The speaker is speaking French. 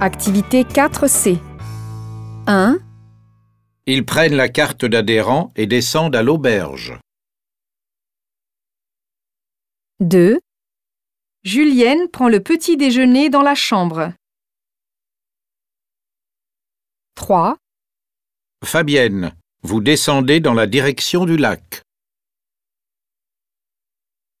Activité 4C. 1, Ils prennent la carte d'adhérent et descendent à l'auberge. 2. Julienne prend le petit déjeuner dans la chambre. 3. Fabienne, vous descendez dans la direction du lac.